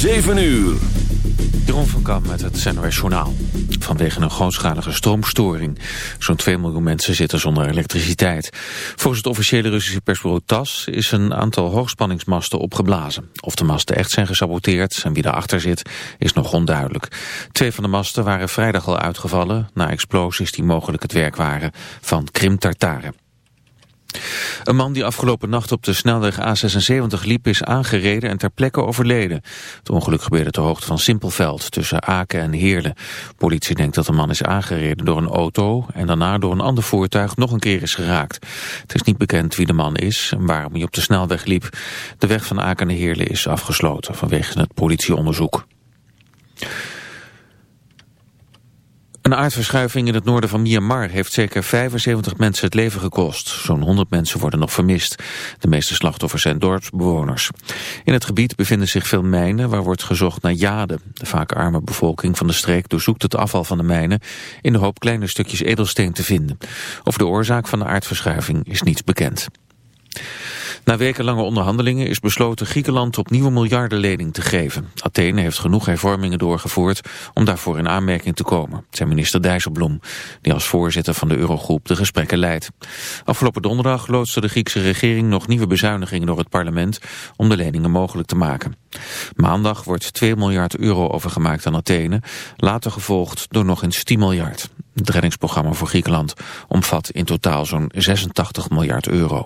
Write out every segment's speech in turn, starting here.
7 uur. Jeroen van Kamp met het NOS Journaal. Vanwege een grootschalige stroomstoring. Zo'n 2 miljoen mensen zitten zonder elektriciteit. Volgens het officiële Russische persbureau TAS is een aantal hoogspanningsmasten opgeblazen. Of de masten echt zijn gesaboteerd en wie daarachter zit is nog onduidelijk. Twee van de masten waren vrijdag al uitgevallen... na explosies die mogelijk het werk waren van Krim-Tartaren. Een man die afgelopen nacht op de snelweg A76 liep is aangereden en ter plekke overleden. Het ongeluk gebeurde ter hoogte van Simpelveld tussen Aken en Heerlen. Politie denkt dat de man is aangereden door een auto en daarna door een ander voertuig nog een keer is geraakt. Het is niet bekend wie de man is en waarom hij op de snelweg liep. De weg van Aken naar Heerlen is afgesloten vanwege het politieonderzoek. Een aardverschuiving in het noorden van Myanmar heeft zeker 75 mensen het leven gekost. Zo'n 100 mensen worden nog vermist. De meeste slachtoffers zijn dorpsbewoners. In het gebied bevinden zich veel mijnen waar wordt gezocht naar jade. De vaak arme bevolking van de streek doorzoekt het afval van de mijnen... in de hoop kleine stukjes edelsteen te vinden. Over de oorzaak van de aardverschuiving is niets bekend. Na wekenlange onderhandelingen is besloten Griekenland opnieuw miljardenlening te geven. Athene heeft genoeg hervormingen doorgevoerd om daarvoor in aanmerking te komen, zei minister Dijsselbloem, die als voorzitter van de Eurogroep de gesprekken leidt. Afgelopen donderdag loodste de Griekse regering nog nieuwe bezuinigingen door het parlement om de leningen mogelijk te maken. Maandag wordt 2 miljard euro overgemaakt aan Athene, later gevolgd door nog eens 10 miljard. Het reddingsprogramma voor Griekenland omvat in totaal zo'n 86 miljard euro.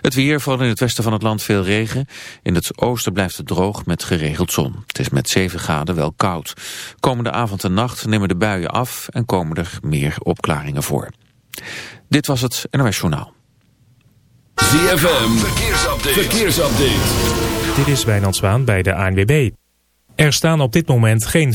Het weer, vooral in het westen van het land veel regen. In het oosten blijft het droog met geregeld zon. Het is met 7 graden wel koud. Komende avond en nacht nemen de buien af en komen er meer opklaringen voor. Dit was het NOS Journaal. ZFM, verkeersupdate. verkeersupdate. Dit is Wijnand Zwaan bij de ANWB. Er staan op dit moment geen...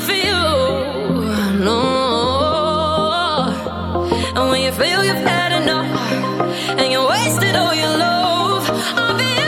for you, no. And when you feel you've had enough, and you wasted all your love, I'll be.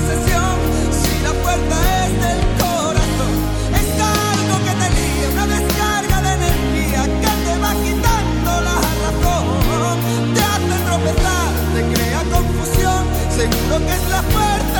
Si la puerta es del corazón, es algo que te lío, una descarga de energía que te va quitando la razón, te hace atropelar, te crea confusión, seguro que es la fuerza.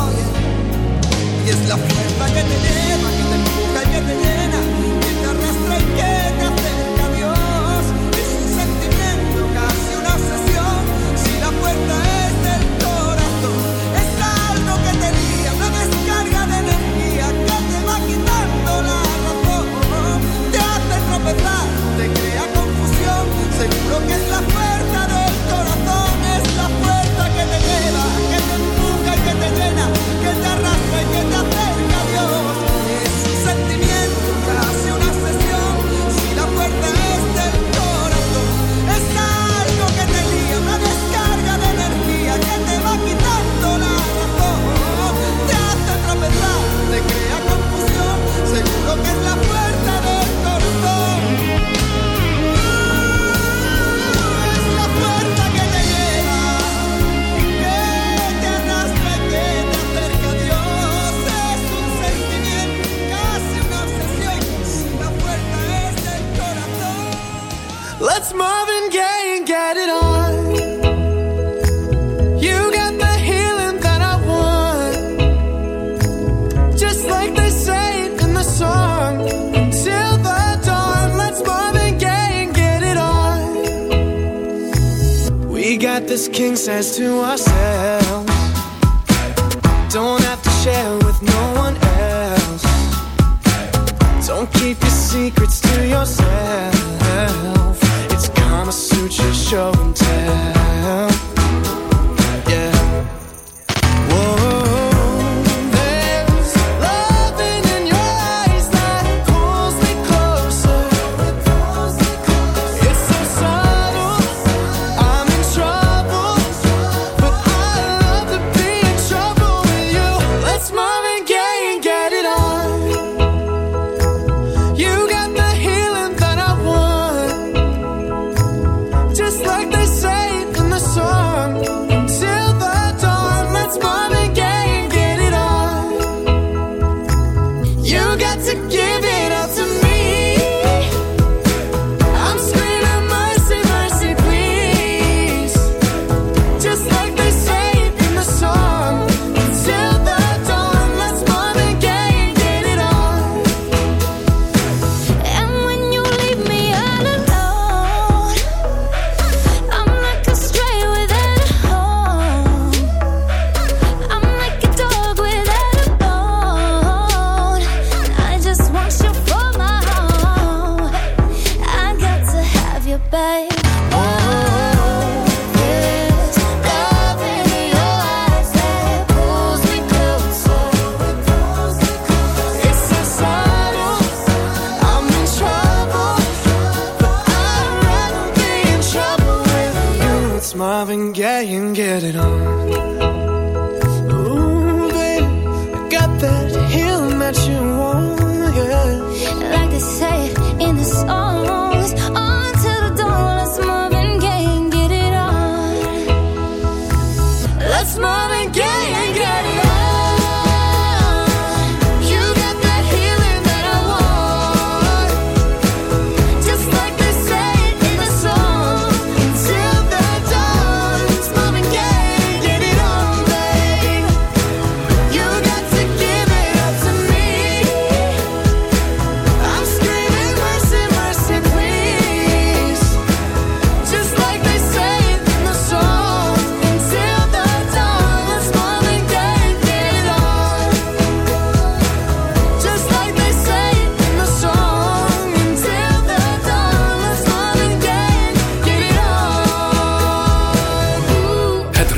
es la fuerza que te lleva, que te empuja que te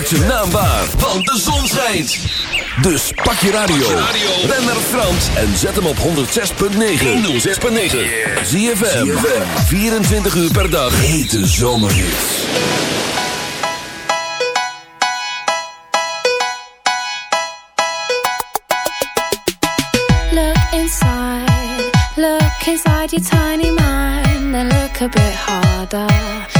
Maak zijn naam waar, want de zon schijnt. Dus pak je radio. Ben naar Frans en zet hem op 106.9. 106.9. ZFM. 24 uur per dag. Hete zomerhits. Look inside, look inside your tiny mind, then look a bit harder.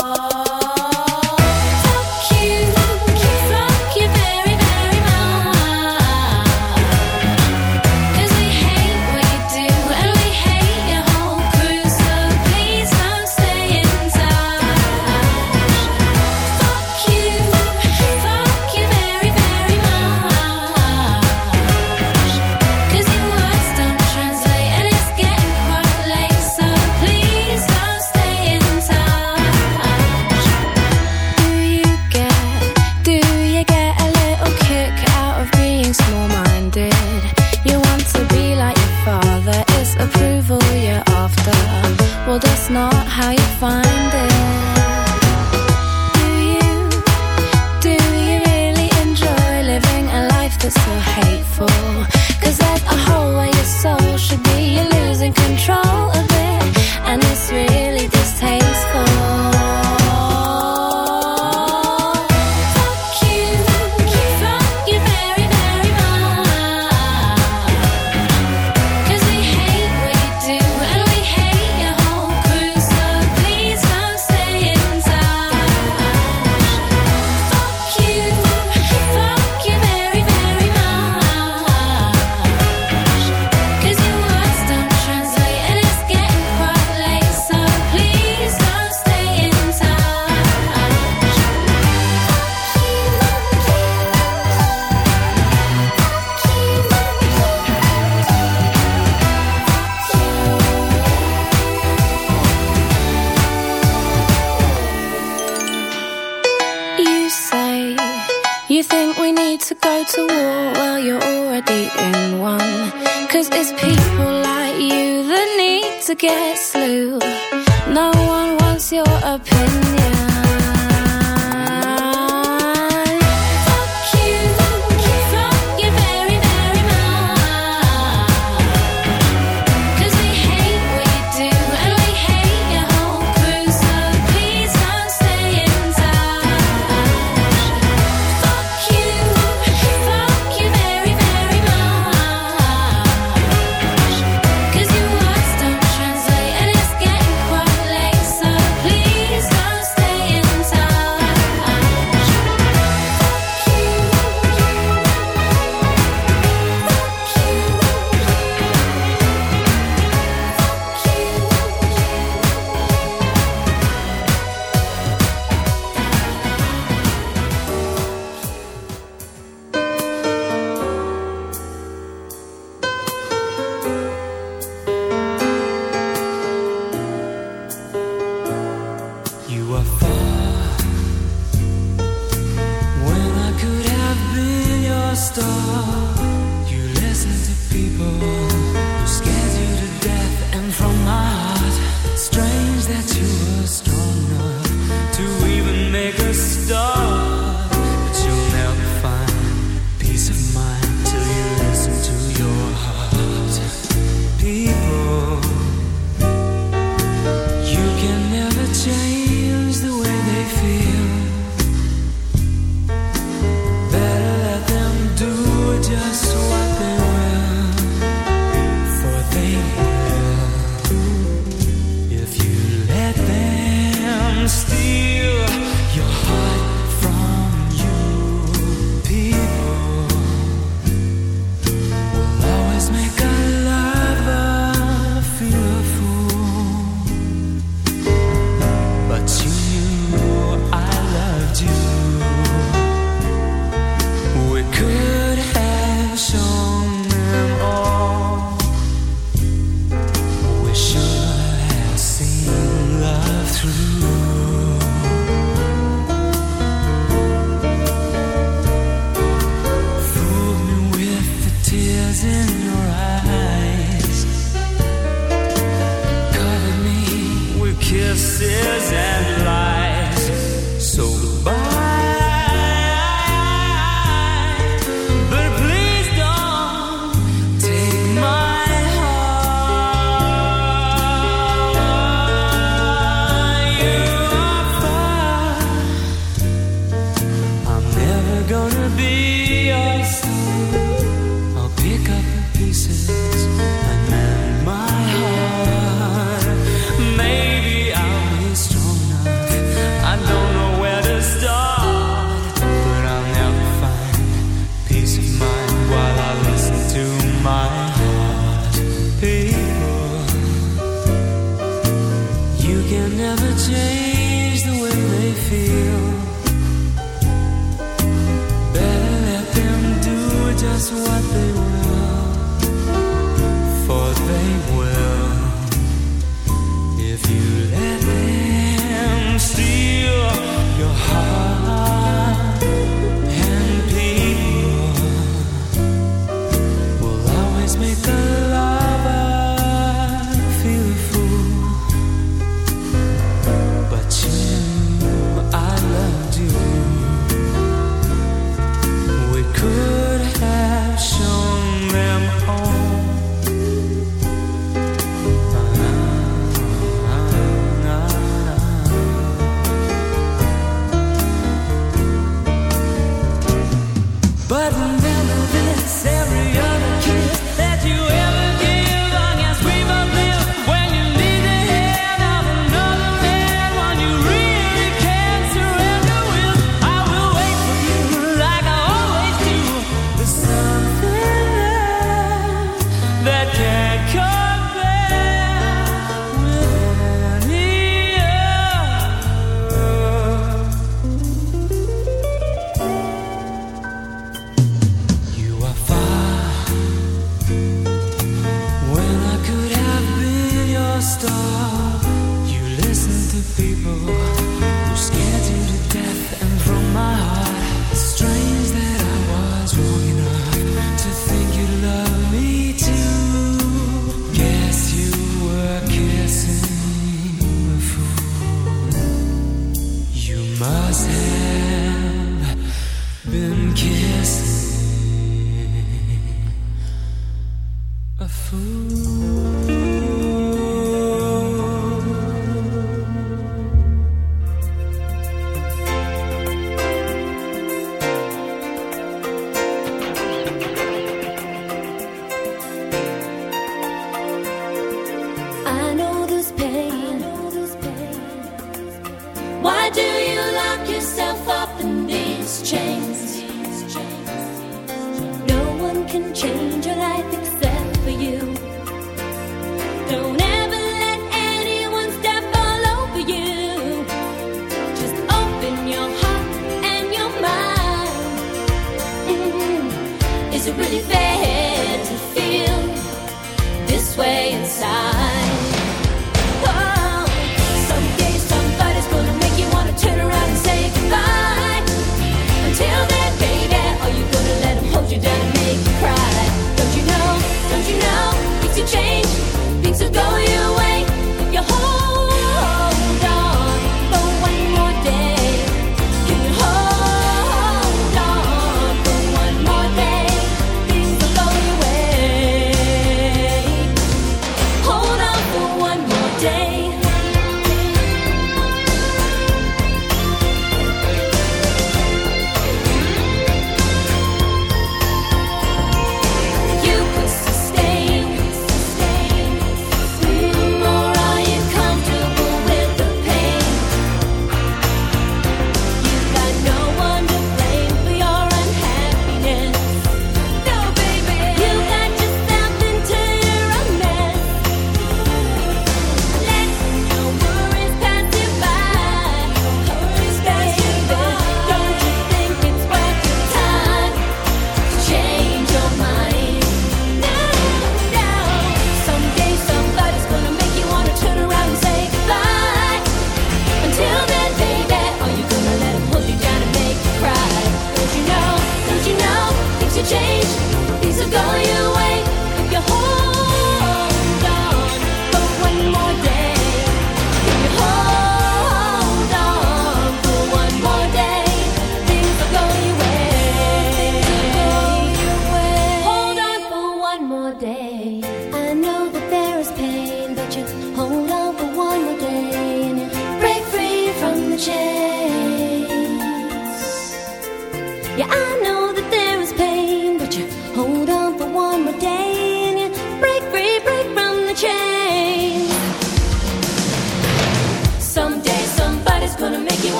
That's not how you find it. Do you, do you really enjoy living a life that's so your soul should be, you're losing control of it, and it's really kisses and love.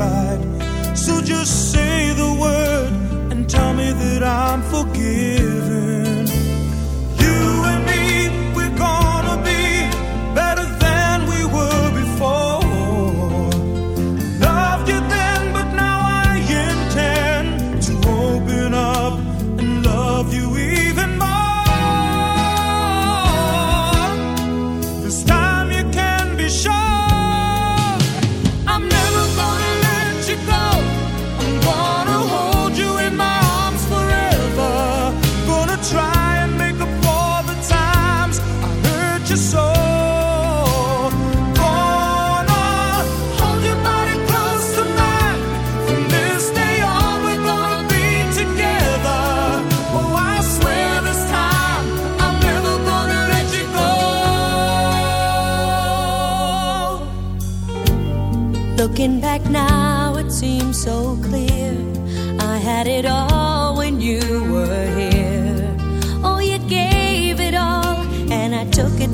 tried. So just say the word and tell me that I'm forgiven.